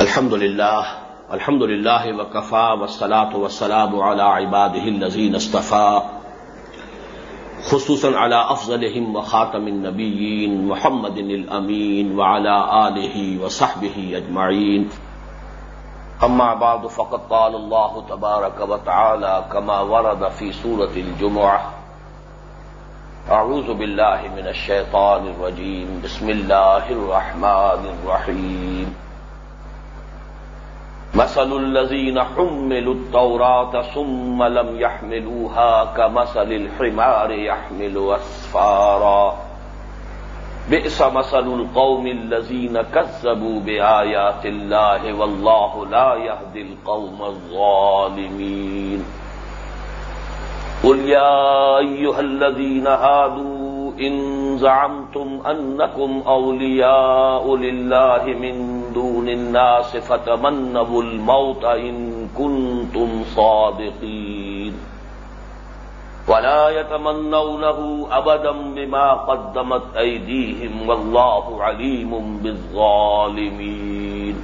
الحمد لله الحمد لله وكفى والصلاة والسلام على عباده الذين اصطفى خصوصا على أفضلهم وخاتم النبيين محمد الأمين وعلى آله وصحبه أجمعين أما بعد، فقد قال الله تبارك وتعالى كما ورد في سورة الجمعة أعوذ بالله من الشيطان الرجيم بسم الله الرحمن الرحيم مثل الذين حملوا التوراة ثم لم يحملوها كمثل الحمار يحمل أسفارا. بئس مثل القوم الذين كذبوا بآيات الله والله لا يهدي القوم الظالمين. قل يا أيها الذين هادوا إن زعمتم أنكم أولياء لله من دون الناس فتمنوا الموت إن كنتم صادقين. ولا يتمنونه أبدا بما قدمت أيديهم والله عليم بالظالمين.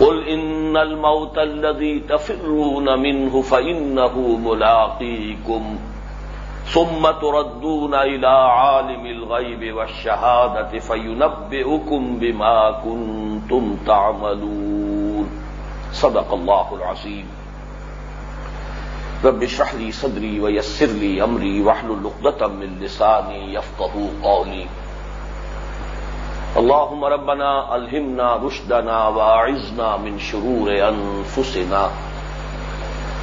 قل إن الموت الذي تفرون منه فإنه ملاقيكم. ثم تردون إلى عالم الغيب والشهادة فينبئكم بما كنتم تعملون. صدق الله العظيم. رب اشرح لي صدري ويسر لي أمري واحلل عقدة من لساني يفقهوا قولي. اللهم ربنا ألهمنا رشدنا وأعذنا من شرور أنفسنا.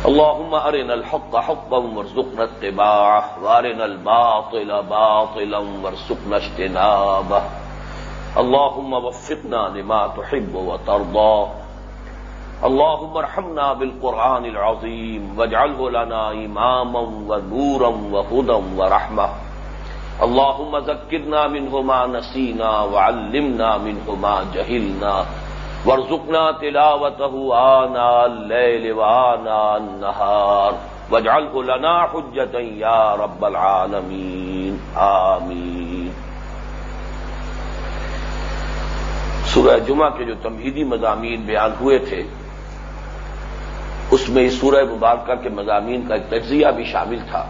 اللهم أرنا الحق حقا وارزقنا اتباعه، وأرنا الباطل باطلا وارزقنا اجتنابه. اللهم وفقنا لما تحب وترضى. اللهم ارحمنا بالقرآن العظيم، واجعله لنا إماما ونورا وهدى ورحمة. اللهم ذكرنا منه ما نسينا، وعلمنا منه ما جهلنا. وارزقنا تلاوته آناء الليل وآناء النهار واجعله لنا حجة يا رب العالمين. آمين. سورہ جمعہ کے جو تمہیدی مضامین بیان ہوئے تھے، اس میں اس سورہ مبارکہ کے مضامین کا ایک تجزیہ بھی شامل تھا۔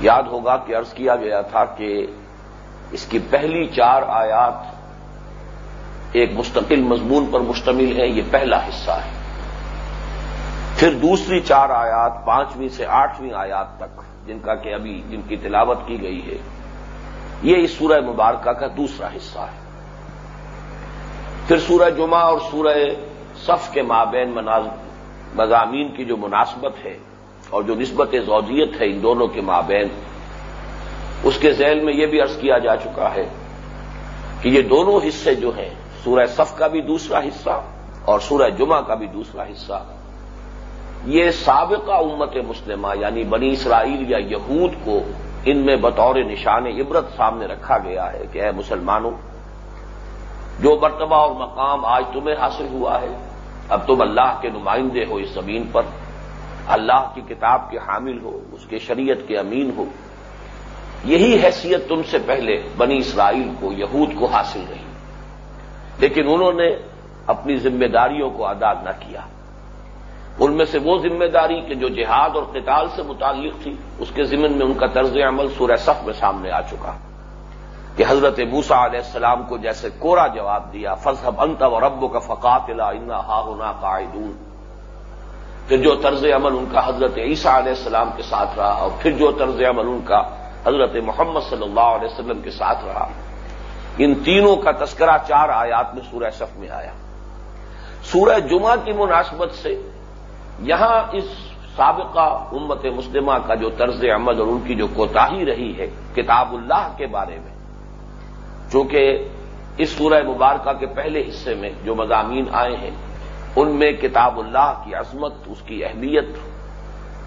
یاد ہوگا کہ عرض کیا گیا تھا کہ اس کی پہلی چار آیات ایک مستقل مضمون پر مشتمل ہے یہ پہلا حصہ ہے۔ پھر دوسری چار آیات، پانچویں سے آٹھویں آیات تک، جن کا کہ ابھی جن کی تلاوت کی گئی ہے۔ یہ اس سورہ مبارکہ کا دوسرا حصہ ہے۔ پھر سورہ جمعہ اور سورہ صف کے مابین مضامین کی جو مناسبت ہے اور جو نسبت زوجیت ہے ان دونوں کے مابین، اس کے ذیل میں یہ بھی عرض کیا جا چکا ہے کہ یہ دونوں حصے جو ہیں سورہ صف کا بھی دوسرا حصہ اور سورہ جمعہ کا بھی دوسرا حصہ یہ سابقہ امت مسلمہ یعنی بنی اسرائیل یا یہود کو ان میں بطور نشان عبرت سامنے رکھا گیا ہے کہ اے مسلمانوں، جو مرتبہ اور مقام آج تمہیں حاصل ہوا ہے، اب تم اللہ کے نمائندے ہو اس زمین پر۔ اللہ کی کتاب کے حامل ہو، اس کے شریعت کے امین ہو۔ یہی حیثیت تم سے پہلے بنی اسرائیل کو، یہود کو حاصل رہی۔ لیکن انہوں نے اپنی ذمہ داریوں کو ادا نہ کیا۔ ان میں سے وہ ذمہ داری کہ جو جہاد اور قتال سے متعلق تھی، اس کے ضمن میں ان کا طرز عمل سورہ صف میں سامنے آ چکا۔ کہ حضرت موسا علیہ السلام کو جیسے کوڑا جواب دیا فضحب انت و رب کا فقات انا ہا ہونا قائدون پھر جو طرز عمل ان کا حضرت عیسیٰ علیہ السلام کے ساتھ رہا اور پھر جو طرز عمل ان کا حضرت محمد صلی اللہ علیہ وسلم کے ساتھ رہا۔ ان تینوں کا تذکرہ چار آیات میں سورہ صف میں آیا۔ سورہ جمعہ کی مناسبت سے یہاں اس سابقہ امت مسلمہ کا جو طرز عمل اور ان کی جو کوتاہی رہی ہے کتاب اللہ کے بارے میں، چونکہ اس سورہ مبارکہ کے پہلے حصے میں جو مضامین آئے ہیں، ان میں کتاب اللہ کی عظمت، اس کی اہمیت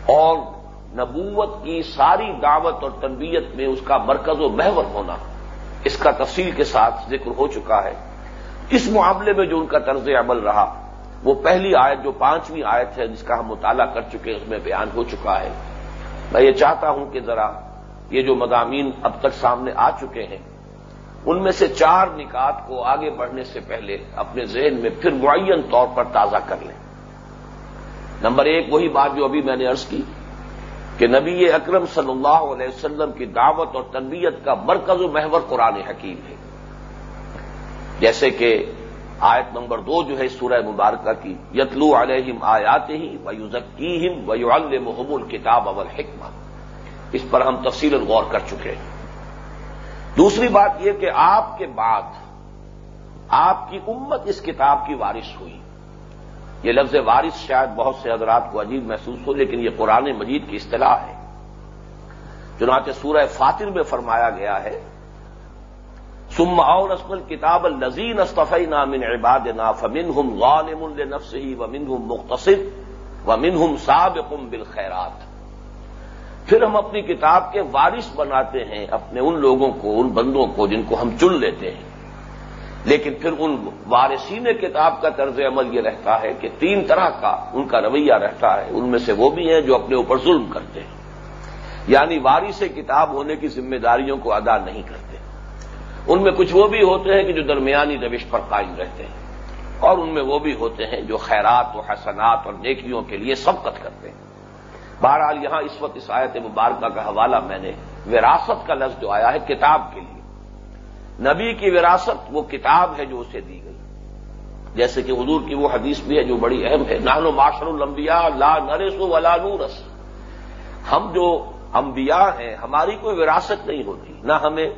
اور نبوت کی ساری دعوت اور تربیت میں اس کا مرکز و محور ہونا اس کا تفصیل کے ساتھ ذکر ہو چکا ہے۔ اس معاملے میں جو ان کا طرز عمل رہا، وہ پہلی آیت جو پانچویں آیت ہے، جس کا ہم مطالعہ کر چکے ہیں، اس میں بیان ہو چکا ہے۔ میں یہ چاہتا ہوں کہ ذرا یہ جو مضامین اب تک سامنے آ چکے ہیں، ان میں سے چار نکات کو آگے بڑھنے سے پہلے اپنے ذہن میں پھر معین طور پر تازہ کر لیں۔ نمبر ایک، وہی بات جو ابھی میں نے ارض کی کہ نبی اکرم صلی اللہ علیہ وسلم کی دعوت اور تربیت کا مرکز و محور قرآن حکیم ہے۔ جیسے کہ آیت نمبر دو جو ہے سورہ مبارکہ کی، یتلو علیہم آیات ہی و یوزکیم و الحم الکتاب اول حکمہ اس پر ہم تفصیل غور کر چکے ہیں۔ دوسری بات یہ کہ آپ کے بعد آپ کی امت اس کتاب کی وارث ہوئی۔ یہ لفظ وارث شاید بہت سے حضرات کو عجیب محسوس ہو، لیکن یہ قرآن مجید کی اصطلاح ہے۔ چنانچہ سورہ فاتر میں فرمایا گیا ہے سم اور اسمل کتاب الزین استفی نامن عباد نا فمن ہم غالم النفس ہی و من ہم مختصر و من ہم سابقم بالخیرات پھر ہم اپنی کتاب کے وارث بناتے ہیں، اپنے ان لوگوں کو، ان بندوں کو جن کو ہم چن لیتے ہیں۔ لیکن پھر ان وارثین کتاب کا طرز عمل یہ رہتا ہے کہ تین طرح کا ان کا رویہ رہتا ہے، ان میں سے وہ بھی ہیں جو اپنے اوپر ظلم کرتے ہیں۔ یعنی وارث کتاب ہونے کی ذمہ داریوں کو ادا نہیں کرتے۔ ان میں کچھ وہ بھی ہوتے ہیں کہ جو درمیانی روش پر قائم رہتے ہیں۔ اور ان میں وہ بھی ہوتے ہیں جو خیرات و حسنات اور نیکیوں کے لیے سبقت کرتے ہیں۔ بہرحال یہاں اس وقت اس آیت مبارکہ کا حوالہ میں نے وراثت کا لفظ جو آیا ہے، کتاب کے لیے۔ نبی کی وراثت وہ کتاب ہے جو اسے دی گئی۔ جیسے کہ حضور کی وہ حدیث بھی ہے جو بڑی اہم ہے نان و معاشر الانبیاء لا نرس ولا نورس ہم جو انبیاء ہیں، ہماری کوئی وراثت نہیں ہوتی۔ نہ ہمیں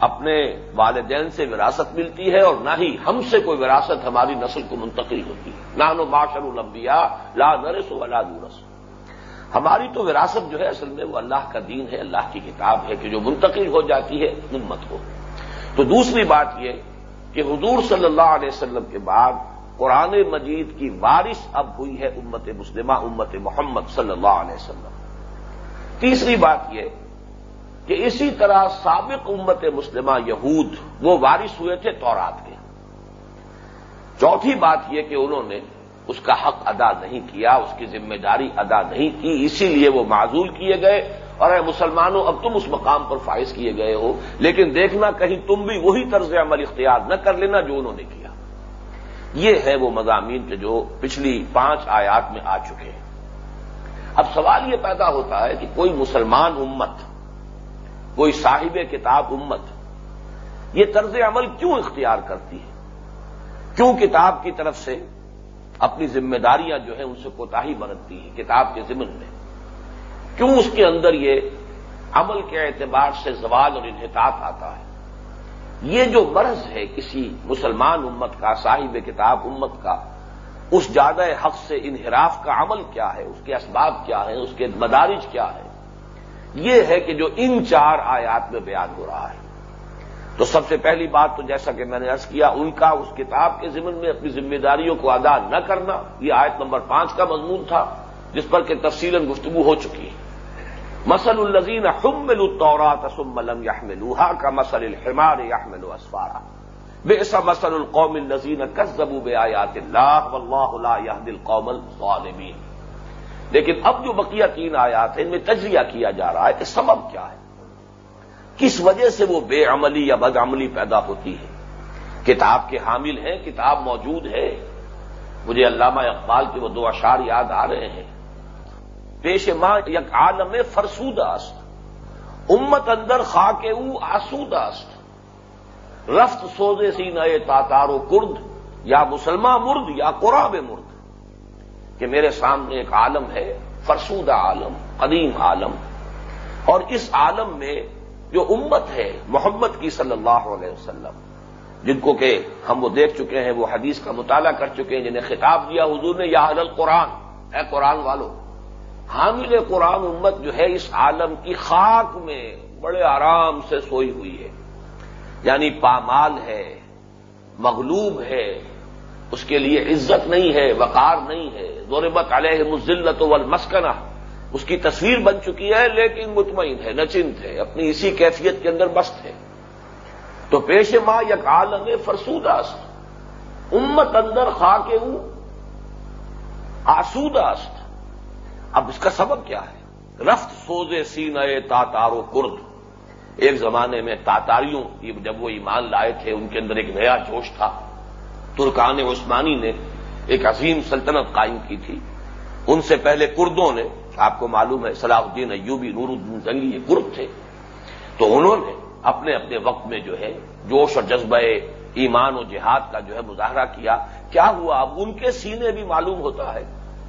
اپنے والدین سے وراثت ملتی ہے اور نہ ہی ہم سے کوئی وراثت ہماری نسل کو منتقل ہوتی۔ ہے نان و معاشر الانبیاء لا نرس ولا نورس ہماری تو وراثت جو ہے، اصل میں وہ اللہ کا دین ہے، اللہ کی کتاب ہے کہ جو منتقل ہو جاتی ہے امت کو تو دوسری بات یہ کہ حضور صلی اللہ علیہ وسلم کے بعد قرآن مجید کی بارش اب ہوئی ہے امت مسلمہ، امت محمد صلی اللہ علیہ وسلم۔ تیسری بات یہ کہ اسی طرح سابق امت مسلمہ یہود وہ وارث ہوئے تھے تورات کے۔ چوتھی بات یہ کہ انہوں نے اس کا حق ادا نہیں کیا، اس کی ذمہ داری ادا نہیں کی، اسی لیے وہ معذول کیے گئے۔ اور اے مسلمانوں، اب تم اس مقام پر فائز کیے گئے ہو، لیکن دیکھنا کہیں تم بھی وہی طرز عمل اختیار نہ کر لینا جو انہوں نے کیا۔ یہ ہے وہ مضامین کے جو پچھلی پانچ آیات میں آ چکے ہیں۔ اب سوال یہ پیدا ہوتا ہے کہ کوئی مسلمان امت، کوئی صاحب کتاب امت، یہ طرز عمل کیوں اختیار کرتی ہے؟ کیوں کتاب کی طرف سے اپنی ذمہ داریاں جو ہیں ان سے کوتاہی برتتی ہے کتاب کے ذمن میں۔ کیوں اس کے اندر یہ عمل کے اعتبار سے زوال اور انحطاط آتا ہے؟ یہ جو مرض ہے کسی مسلمان امت کا، صاحب کتاب امت کا، اس زیادہ حق سے انحراف کا عمل کیا ہے؟ اس کے اسباب کیا ہیں؟ اس کے مدارج کیا ہے یہ ہے کہ جو ان چار آیات میں بیان ہو رہا ہے۔ تو سب سے پہلی بات تو جیسا کہ میں نے ارض کیا، ان کا اس کتاب کے ذمن میں اپنی ذمہ داریوں کو ادا نہ کرنا، یہ آیت نمبر پانچ کا مضمون تھا، جس پر کہ تفصیل گفتگو ہو چکی ہے۔ مسل الزین حمل الطورات ثم لم يحملوها كمثل الحمار يحمل اسفارا بئس مثل القوم الذين كذبوا بآيات الله والله لا يهدي القوم الظالمين. لیکن اب جو بقیہ تین آیات ہیں، ان میں تجزیہ کیا جا رہا ہے کہ سبب کیا ہے؟ کس وجہ سے وہ بے عملی یا بد عملی پیدا ہوتی ہے؟ کتاب کے حامل ہیں، کتاب موجود ہے. مجھے علامہ اقبال کے وہ دو اشعار یاد آ رہے ہیں۔ پیش ماں یک عالم فرسود است. امت اندر خاک او آسود است. رفت سوزے سی نئے تاتارو کرد، یا مسلمان مرد یا قراب مرد. کہ میرے سامنے ایک عالم ہے، فرسودہ عالم، قدیم عالم. اور اس عالم میں جو امت ہے، محمد کی صلی اللہ علیہ وسلم، جن کو کہ ہم وہ دیکھ چکے ہیں، وہ حدیث کا مطالعہ کر چکے ہیں، جنہیں خطاب دیا حضور نے، یا حل قرآن اے قرآن والوں حامل قرآن امت جو ہے اس عالم کی خاک میں بڑے آرام سے سوئی ہوئی ہے۔ یعنی پامال ہے، مغلوب ہے، اس کے لیے عزت نہیں ہے، وقار نہیں ہے۔ زوربت علیہ مزلت والمسکنہ۔ اس کی تصویر بن چکی ہے، لیکن مطمئن ہے، نچنت ہے، اپنی اسی کیفیت کے اندر مست ہے۔ تو پیش ماں یک عالم فرسوداست امت اندر خاک آسوداست اب اس کا سبب کیا ہے؟ رفت سوزے سی نئے تا تارو کرد۔ ایک زمانے میں تاتاریوں جب وہ ایمان لائے تھے، ان کے اندر ایک نیا جوش تھا۔ ترکان عثمانی نے ایک عظیم سلطنت قائم کی تھی۔ ان سے پہلے کردوں نے، آپ کو معلوم ہے، صلاح الدین ایوبی، نور الدین زنگی یہ کرد تھے۔ تو انہوں نے اپنے اپنے وقت میں جو ہے، جوش اور جذبہ ایمان و جہاد کا جو ہے مظاہرہ کیا۔ کیا ہوا؟ اب ان کے سینے بھی معلوم ہوتا ہے۔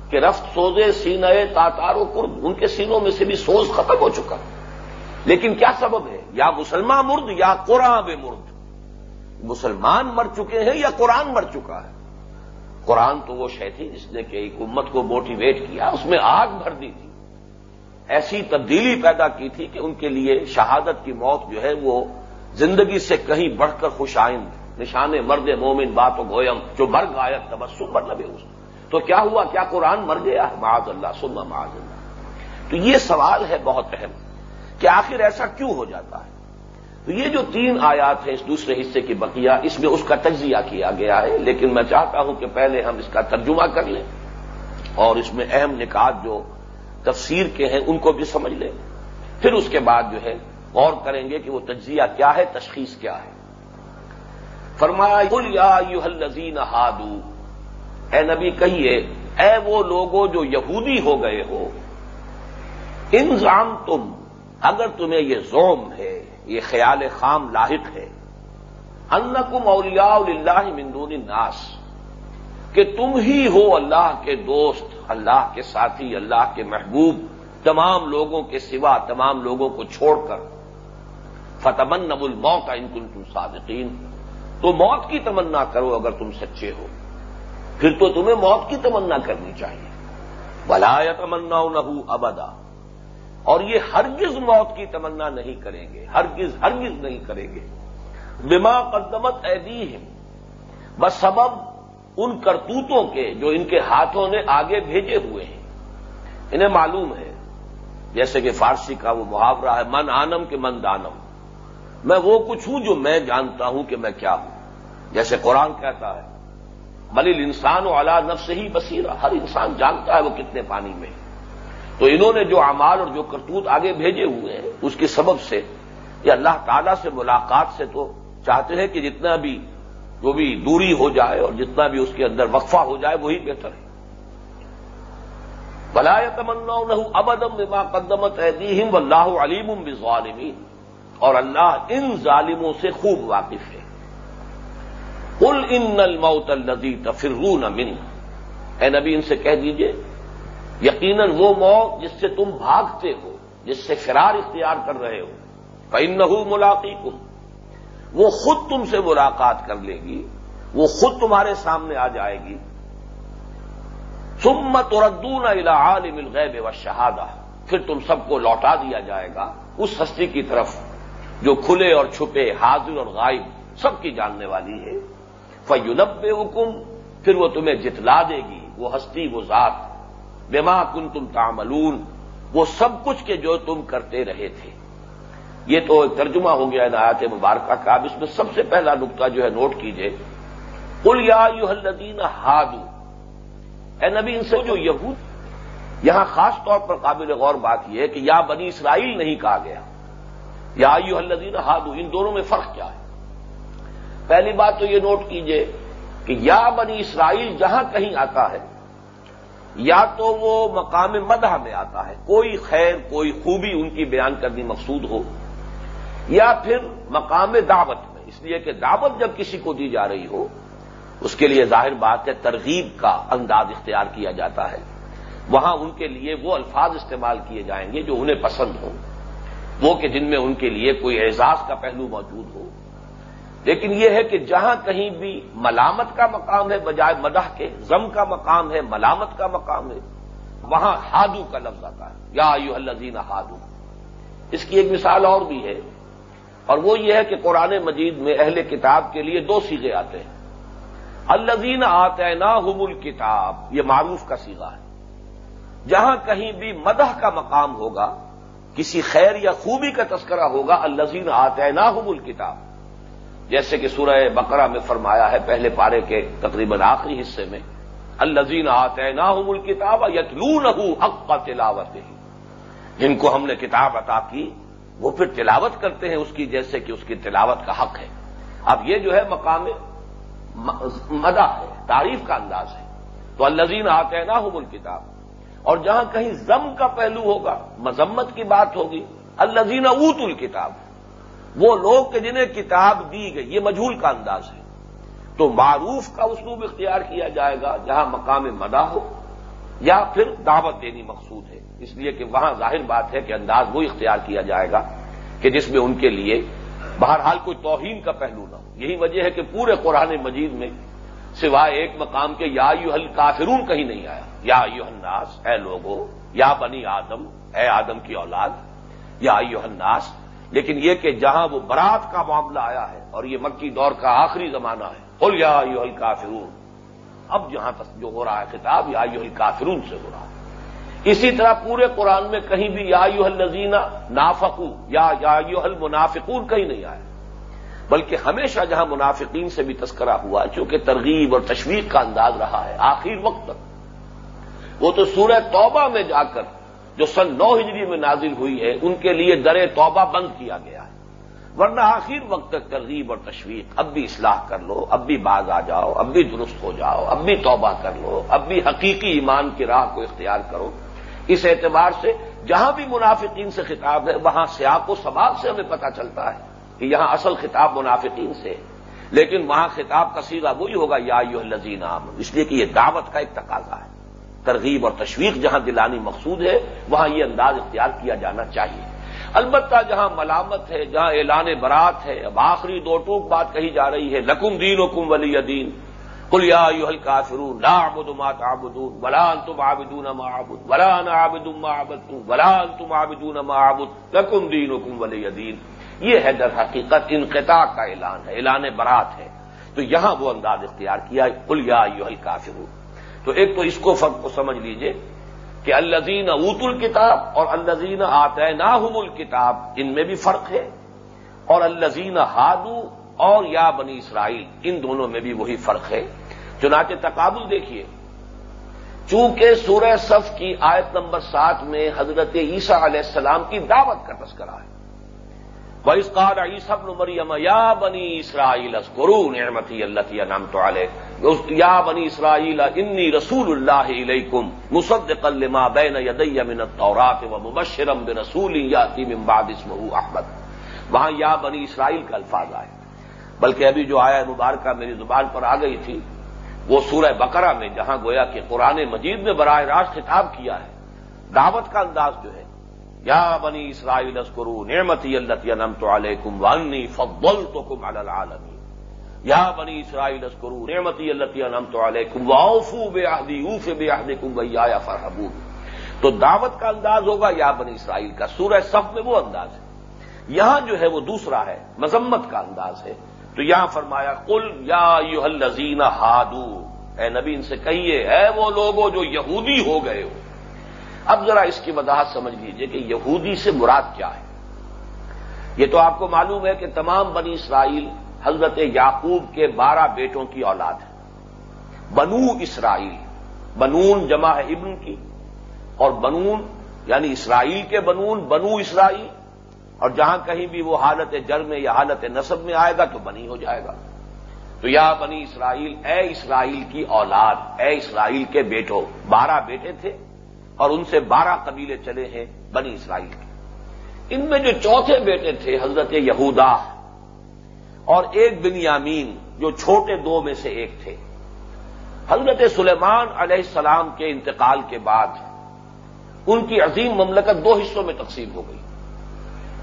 کہ رفت سوزے سینے تاتار و کرد ان کے سینوں میں سے بھی سوز ختم ہو چکا۔ لیکن کیا سبب ہے؟ یا مسلمان مرد یا قرآن بے مرد۔ مسلمان مر چکے ہیں یا قرآن مر چکا ہے؟ قرآن تو وہ شے تھی جس نے کہ ایک امت کو موٹیویٹ کیا، اس میں آگ بھر دی تھی۔ ایسی تبدیلی پیدا کی تھی کہ ان کے لیے شہادت کی موت جو ہے وہ زندگی سے کہیں بڑھ کر خوش آئند نشان مرد مومن بات و گویم جو مر گایت تبسم پر لبے اس نے تو کیا ہوا کیا قرآن مر گیا؟ معاذ اللہ سننا معاذ اللہ۔ تو یہ سوال ہے بہت اہم کہ آخر ایسا کیوں ہو جاتا ہے؟ تو یہ جو تین آیات ہیں اس دوسرے حصے کی بقیہ، اس میں اس کا تجزیہ کیا گیا ہے، لیکن میں چاہتا ہوں کہ پہلے ہم اس کا ترجمہ کر لیں اور اس میں اہم نکات جو تفسیر کے ہیں ان کو بھی سمجھ لیں۔ پھر اس کے بعد جو ہے غور کریں گے کہ وہ تجزیہ کیا ہے، تشخیص کیا ہے۔ فرمایا یو الزین ہادو اے نبی کہیے، اے وہ لوگوں جو یہودی ہو گئے ہو انضام تم اگر تمہیں یہ زوم ہے، یہ خیال خام لاحق ہے، انکم اولیاء اللہ مندون الناس، کہ تم ہی ہو اللہ کے دوست، اللہ کے ساتھی، اللہ کے محبوب، تمام لوگوں کے سوا، تمام لوگوں کو چھوڑ کر۔ فتمن نب المو کا انکن تم صادقین۔ تو موت کی تمنا کرو اگر تم سچے ہو۔ پھر تو تمہیں موت کی تمنا کرنی چاہیے۔ بلا یا تمنا نہ ابدا اور یہ ہرگز موت کی تمنا نہیں کریں گے، ہرگز ہرگز نہیں کریں گے۔ بما قدمت ایدی بس سبب ان کرتوتوں کے جو ان کے ہاتھوں نے آگے بھیجے ہوئے ہیں۔ انہیں معلوم ہے، جیسے کہ فارسی کا وہ محاورہ ہے، من آنم کے من دانم۔ میں وہ کچھ ہوں جو میں جانتا ہوں کہ میں کیا ہوں۔ جیسے قرآن کہتا ہے بلیل انسان و اعلیٰ نفس ہی بصیرہ، ہر انسان جانتا ہے وہ کتنے پانی میں تو انہوں نے جو امال اور جو کرتوت آگے بھیجے ہوئے ہیں، اس کے سبب سے یہ اللہ تعالی سے ملاقات سے تو چاہتے ہیں کہ جتنا بھی جو بھی دوری ہو جائے اور جتنا بھی اس کے اندر وقفہ ہو جائے، وہی بہتر ہے۔ بلا تمنا ابدم بما قدمت ایدیہم واللہ علیم بالظالمین اور اللہ ان ظالموں سے خوب واقف ہے۔ قل ان الموت الذی تفرون من اے نبی، ان سے کہہ دیجیے، یقیناً وہ موت جس سے تم بھاگتے ہو، جس سے فرار اختیار کر رہے ہو۔ فن نہ ملاقی وہ خود تم سے ملاقات کر لے گی، وہ خود تمہارے سامنے آ جائے گی۔ سمت اردون عالم الغیب و شہادہ پھر تم سب کو لوٹا دیا جائے گا اس ہستی کی طرف، جو کھلے اور چھپے، حاضر اور غائب، سب کی جاننے والی ہے فیونب حکم پھر وہ تمہیں جتلا دے گی، وہ ہستی، وہ ذات، بما کن تم تعملون، وہ سب کچھ کے جو تم کرتے رہے تھے۔ یہ تو ایک ترجمہ ہو گیا آیات مبارکہ کا۔ اب اس میں سب سے پہلا نقطہ جو ہے نوٹ کیجیے۔ کل یا یو الدین ہادو اے نبی، ان سے جو یہود، یہاں خاص طور پر قابل غور بات یہ ہے کہ یا بنی اسرائیل نہیں کہا گیا۔ یا یو الدین ہادو ان دونوں میں فرق کیا ہے؟ پہلی بات تو یہ نوٹ کیجیے کہ یا بنی اسرائیل جہاں کہیں آتا ہے، یا تو وہ مقام مدح میں آتا ہے، کوئی خیر، کوئی خوبی ان کی بیان کرنی مقصود ہو، یا پھر مقام دعوت میں۔ اس لیے کہ دعوت جب کسی کو دی جا رہی ہو، اس کے لیے ظاہر بات ہے ترغیب کا انداز اختیار کیا جاتا ہے۔ وہاں ان کے لیے وہ الفاظ استعمال کیے جائیں گے جو انہیں پسند ہوں، وہ کہ جن میں ان کے لیے کوئی اعزاز کا پہلو موجود ہو۔ لیکن یہ ہے کہ جہاں کہیں بھی ملامت کا مقام ہے، بجائے مدح کے زم کا مقام ہے، ملامت کا مقام ہے، وہاں ہادو کا لفظ آتا ہے۔ یا یو الزین ہادو۔ اس کی ایک مثال اور بھی ہے۔ اور وہ یہ ہے کہ قرآن مجید میں اہل کتاب کے لیے دو سیگے آتے ہیں۔ الزین آتے نا کتاب یہ معروف کا سیگا ہے۔ جہاں کہیں بھی مدح کا مقام ہوگا، کسی خیر یا خوبی کا تذکرہ ہوگا الزین آتے نا کتاب جیسے کہ سورہ بقرہ میں فرمایا ہے پہلے پارے کے تقریباً آخری حصے میں الزین آتے نا مل کتاب یتلو نہ حق کا تلاوت ہی جن کو ہم نے کتاب عطا کی، وہ پھر تلاوت کرتے ہیں اس کی، جیسے کہ اس کی تلاوت کا حق ہے۔ اب یہ جو ہے مقام مدہ ہے، تعریف کا انداز ہے۔ تو الزین آتے ہیں نا حب الکتاب، اور جہاں کہیں زم کا پہلو ہوگا، مذمت کی بات ہوگی الزین اوت الکتاب وہ لوگ کہ جنہیں کتاب دی گئی، یہ مجھول کا انداز ہے۔ تو معروف کا اسلوب اختیار کیا جائے گا جہاں مقام مدہ ہو، یا پھر دعوت دینی مقصود ہے۔ اس لیے کہ وہاں ظاہر بات ہے کہ انداز وہ اختیار کیا جائے گا کہ جس میں ان کے لیے بہرحال کوئی توہین کا پہلو نہ ہو۔ یہی وجہ ہے کہ پورے قرآن مجید میں سوائے ایک مقام کے یا یو حل کافرون کہیں نہیں آیا۔ یا یو الناس، اے لوگو، یا بنی آدم، اے آدم کی اولاد، یا یو الناس لیکن یہ کہ جہاں وہ برات کا معاملہ آیا ہے اور یہ مکی دور کا آخری زمانہ ہے، قل یا یو حل کافرون اب جہاں تک جو ہو رہا ہے خطاب، یا یو حل کافرون سے ہو رہا ہے۔ اسی طرح پورے قرآن میں کہیں بھی یا یو الزینہ نافقو، یا یو المنافقون کہیں نہیں آیا۔ بلکہ ہمیشہ جہاں منافقین سے بھی تذکرہ ہوا چونکہ ترغیب اور تشویق کا انداز رہا ہے آخر وقت تک۔ وہ تو سورہ توبہ میں جا کر جو سن نو ہجری میں نازل ہوئی ہے، ان کے لیے در توبہ بند کیا گیا ہے۔ ورنہ آخر وقت تک ترغیب اور تشویق، اب بھی اصلاح کر لو، اب بھی باز آ جاؤ، اب بھی درست ہو جاؤ، اب بھی توبہ کر لو، اب بھی حقیقی ایمان کی راہ کو اختیار کرو۔ اس اعتبار سے جہاں بھی منافقین سے خطاب ہے، وہاں سیاق و سباب سے ہمیں پتہ چلتا ہے کہ یہاں اصل خطاب منافقین سے لیکن وہاں خطاب کا سیدھا وہی ہوگا، یا یو الزین عام اس لیے کہ یہ دعوت کا ایک تقاضا ہے۔ ترغیب اور تشویق جہاں دلانی مقصود ہے، وہاں یہ انداز اختیار کیا جانا چاہیے۔ البتہ جہاں ملامت ہے، جہاں اعلان برات ہے، اب آخری دو ٹوک بات کہی جا رہی ہے، لکم دین حکم ولی دین۔ کلیا یو ہل کافرون لا آبد ما تعبدون ولان تم آبدون ما عبد ولان عابد ما عبدتم ولان تم آبدون ما عبد لکم دین حکم ولی دین۔ یہ ہے در حقیقت انقطاع کا اعلان ہے، اعلان برات ہے۔ تو یہاں وہ انداز اختیار کیا کلیا یو ہل کافرون تو ایک تو اس کو فرق کو سمجھ لیجیے کہ الزین اوت الکتاب اور الزین آتے الکتاب، ان میں بھی فرق ہے، اور الزین ہادو اور یا بنی اسرائیل، ان دونوں میں بھی وہی فرق ہے۔ چنانچہ تقابل دیکھیے۔ چونکہ سورہ صف کی آیت نمبر سات میں حضرت عیسیٰ علیہ السلام کی دعوت کا تذکرہ ہے۔ وَإِذْ قَالَ عِيسَى ابْنُ مَرْيَمَ، يَا بَنِي إِسْرَائِيلَ، اذْكُرُوا نِعْمَتِيَ الَّتِي أَنْعَمْتُ عَلَيْكُمْ يَا بَنِي إِسْرَائِيلَ، إِنِّي رَسُولُ اللَّهِ إِلَيْكُمْ، مُصَدِّقًا لِمَا بَيْنَ يَدَيَّ مِنَ التَّوْرَاةِ وَمُبَشِّرًا بِرَسُولٍ يَأْتِي مِن بَعْدِ اسْمُهُ أَحْمَدُ. وہاں یا بنی اسرائیل کا الفاظ آئے۔ بلکہ ابھی جو آیا مبارکہ میری زبان پر آ گئی تھی، وہ سورہ بقرہ میں، جہاں گویا کہ قرآن مجید میں براہ راست خطاب کیا ہے، دعوت کا انداز جو ہے یا بنی اسرائیل اسکرو نعمتی اللہ نمت علیکم وانی فضل تو کم یا بنی اسرائیل اسکرو نعمتی اللہ نمت علیکم واؤفو بے آہدی اوف بے آہدی کم بھیا تو دعوت کا انداز ہوگا یا بنی اسرائیل کا، سورہ صف میں وہ انداز ہے. یہاں جو ہے وہ دوسرا ہے، مذمت کا انداز ہے. تو یہاں فرمایا کل یا یو الزین ہادو اے نبی، ان سے کہیے، اے وہ لوگوں جو یہودی ہو گئے ہو اب ذرا اس کی وضاحت سمجھ لیجیے کہ یہودی سے مراد کیا ہے۔ یہ تو آپ کو معلوم ہے کہ تمام بنی اسرائیل حضرت یعقوب کے بارہ بیٹوں کی اولاد ہے بنو اسرائیل، بنون جمع ہے ابن کی، اور بنون یعنی اسرائیل کے بنون بنو اسرائیل۔ اور جہاں کہیں بھی وہ حالت جرم یا حالت نصب میں آئے گا تو بنی ہو جائے گا۔ تو یا بنی اسرائیل، اے اسرائیل کی اولاد، اے اسرائیل کے بیٹوں بارہ بیٹے تھے۔ اور ان سے بارہ قبیلے چلے ہیں بنی اسرائیل کے۔ ان میں جو چوتھے بیٹے تھے، حضرت یہودا اور ایک بنیامین جو چھوٹے دو میں سے ایک تھے۔ حضرت سلیمان علیہ السلام کے انتقال کے بعد ان کی عظیم مملکت دو حصوں میں تقسیم ہو گئی۔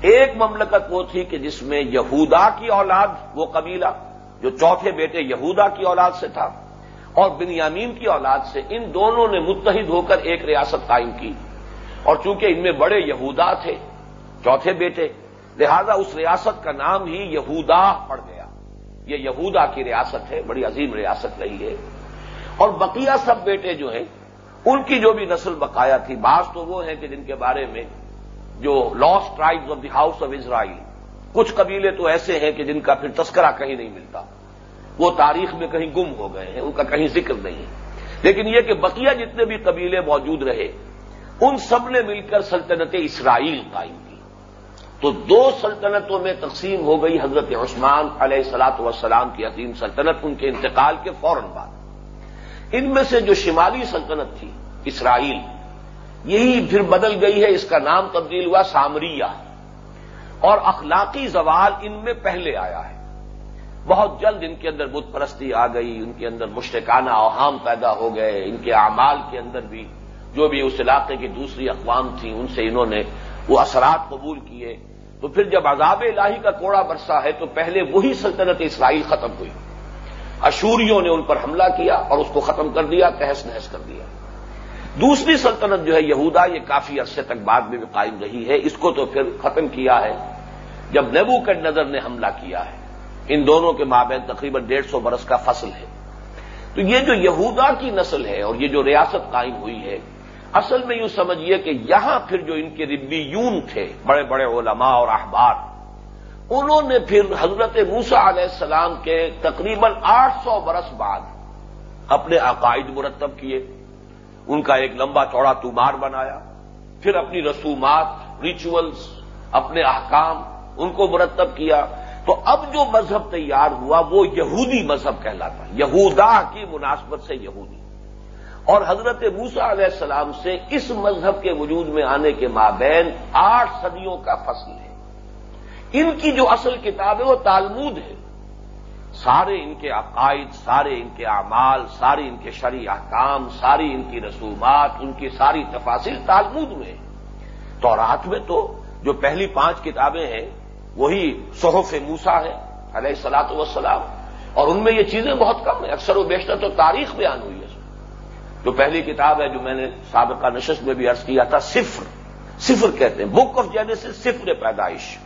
ایک مملکت وہ تھی کہ جس میں یہودا کی اولاد، وہ قبیلہ جو چوتھے بیٹے یہودا کی اولاد سے تھا اور بنیامین کی اولاد سے ان دونوں نے متحد ہو کر ایک ریاست قائم کی۔ اور چونکہ ان میں بڑے یہودا تھے، چوتھے بیٹے، لہذا اس ریاست کا نام ہی یہودا پڑ گیا۔ یہ یہودا کی ریاست ہے، بڑی عظیم ریاست رہی ہے۔ اور بقیہ سب بیٹے جو ہیں، ان کی جو بھی نسل بقایا تھی، بعض تو وہ ہیں کہ جن کے بارے میں جو lost tribes of the house of Israel کچھ قبیلے تو ایسے ہیں کہ جن کا پھر تذکرہ کہیں نہیں ملتا۔ وہ تاریخ میں کہیں گم ہو گئے ہیں، ان کا کہیں ذکر نہیں ہے۔ لیکن یہ کہ بقیہ جتنے بھی قبیلے موجود رہے، ان سب نے مل کر سلطنت اسرائیل قائم کی۔ تو دو سلطنتوں میں تقسیم ہو گئی حضرت عثمان علیہ السلاط وسلام کی عظیم سلطنت، ان کے انتقال کے فوراً بعد۔ ان میں سے جو شمالی سلطنت تھی، اسرائیل، یہی پھر بدل گئی ہے، اس کا نام تبدیل ہوا سامریہ۔ اور اخلاقی زوال ان میں پہلے آیا ہے۔ بہت جلد ان کے اندر بت پرستی آ گئی، ان کے اندر مشتقانہ اوہام پیدا ہو گئے، ان کے اعمال کے اندر بھی جو بھی اس علاقے کی دوسری اقوام تھیں، ان سے انہوں نے وہ اثرات قبول کیے۔ تو پھر جب عذاب الہی کا کوڑا برسا ہے، تو پہلے وہی سلطنت اسرائیل ختم ہوئی۔ اشوریوں نے ان پر حملہ کیا اور اس کو ختم کر دیا، تہس نہس کر دیا۔ دوسری سلطنت جو ہے یہودا، یہ کافی عرصے تک بعد میں بھی قائم رہی ہے۔ اس کو تو پھر ختم کیا ہے۔ جب نیبو کٹ نظر نے حملہ کیا ہے ان دونوں کے مابین تقریباً ڈیڑھ سو برس کا فصل ہے۔ تو یہ جو یہودا کی نسل ہے اور یہ جو ریاست قائم ہوئی ہے، اصل میں یوں سمجھیے کہ یہاں پھر جو ان کے ربی یون تھے، بڑے بڑے علماء اور احبار، انہوں نے پھر حضرت موسا علیہ السلام کے تقریباً آٹھ سو برس بعد اپنے عقائد مرتب کیے، ان کا ایک لمبا چوڑا تمار بنایا، پھر اپنی رسومات ریچولز اپنے احکام ان کو مرتب کیا۔ تو اب جو مذہب تیار ہوا وہ یہودی مذہب کہلاتا یہودا کی مناسبت سے یہودی۔ اور حضرت موسا علیہ السلام سے اس مذہب کے وجود میں آنے کے مابین آٹھ صدیوں کا فصل ہے۔ ان کی جو اصل کتاب ہے وہ تالمود ہے۔ سارے ان کے عقائد، سارے ان کے اعمال ساری ان کے شرع احکام، ساری ان کی رسومات، ان کی ساری تفاصل تالمود میں تو رات میں تو جو پہلی پانچ کتابیں ہیں وہی صحف موسا ہے، علیہ السلاط وسلام اور ان میں یہ چیزیں بہت کم ہیں، اکثر و بیشتر تو تاریخ بیان ہوئی ہے۔ جو پہلی کتاب ہے جو میں نے سابقہ نشست میں بھی عرض کیا تھا، صفر۔ صفر کہتے ہیں۔ بک آف جینس صفر پیدائش۔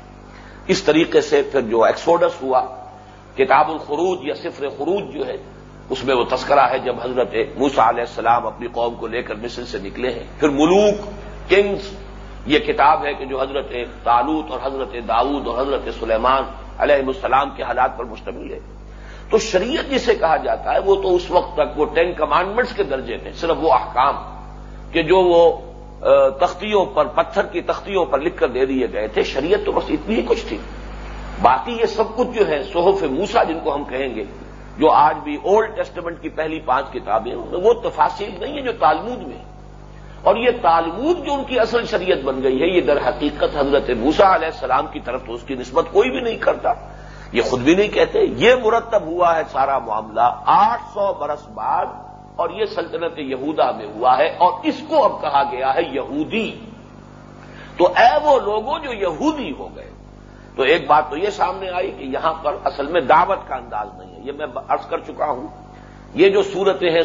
اس طریقے سے پھر جو ایکسوڈس ہوا، کتاب الخروج یا صفر خروج جو ہے، اس میں وہ تذکرہ ہے جب حضرت موسا علیہ السلام اپنی قوم کو لے کر مصر سے نکلے ہیں۔ پھر ملوک کنگز یہ کتاب ہے کہ جو حضرت تالوت اور حضرت داؤد اور حضرت سلیمان علیہ السلام کے حالات پر مشتمل ہے۔ تو شریعت جسے کہا جاتا ہے وہ تو اس وقت تک وہ ٹین کمانڈمنٹس کے درجے میں، صرف وہ احکام کہ جو وہ تختیوں پر، پتھر کی تختیوں پر لکھ کر دے دیے گئے تھے، شریعت تو بس اتنی ہی کچھ تھی۔ باقی یہ سب کچھ جو ہے صحف موسا جن کو ہم کہیں گے، جو آج بھی اولڈ ٹیسٹمنٹ کی پہلی پانچ کتابیں وہ تفاصیل نہیں ہے جو تالمود میں۔ اور یہ تالمود جو ان کی اصل شریعت بن گئی ہے، یہ در حقیقت حضرت موسا علیہ السلام کی طرف تو اس کی نسبت کوئی بھی نہیں کرتا۔ یہ خود بھی نہیں کہتے، یہ مرتب ہوا ہے سارا معاملہ آٹھ سو برس بعد اور یہ سلطنت یہودا میں ہوا ہے اور اس کو اب کہا گیا ہے یہودی۔ تو اے وہ لوگوں جو یہودی ہو گئے، تو ایک بات تو یہ سامنے آئی کہ یہاں پر اصل میں دعوت کا انداز نہیں ہے۔ یہ میں عرض کر چکا ہوں، یہ جو صورتیں ہیں